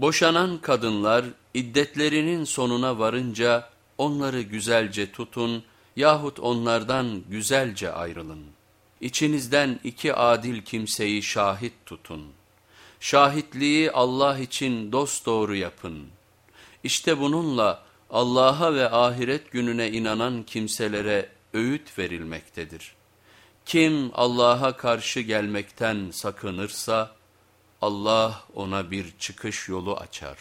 Boşanan kadınlar iddetlerinin sonuna varınca onları güzelce tutun yahut onlardan güzelce ayrılın. İçinizden iki adil kimseyi şahit tutun. Şahitliği Allah için dosdoğru yapın. İşte bununla Allah'a ve ahiret gününe inanan kimselere öğüt verilmektedir. Kim Allah'a karşı gelmekten sakınırsa Allah ona bir çıkış yolu açar.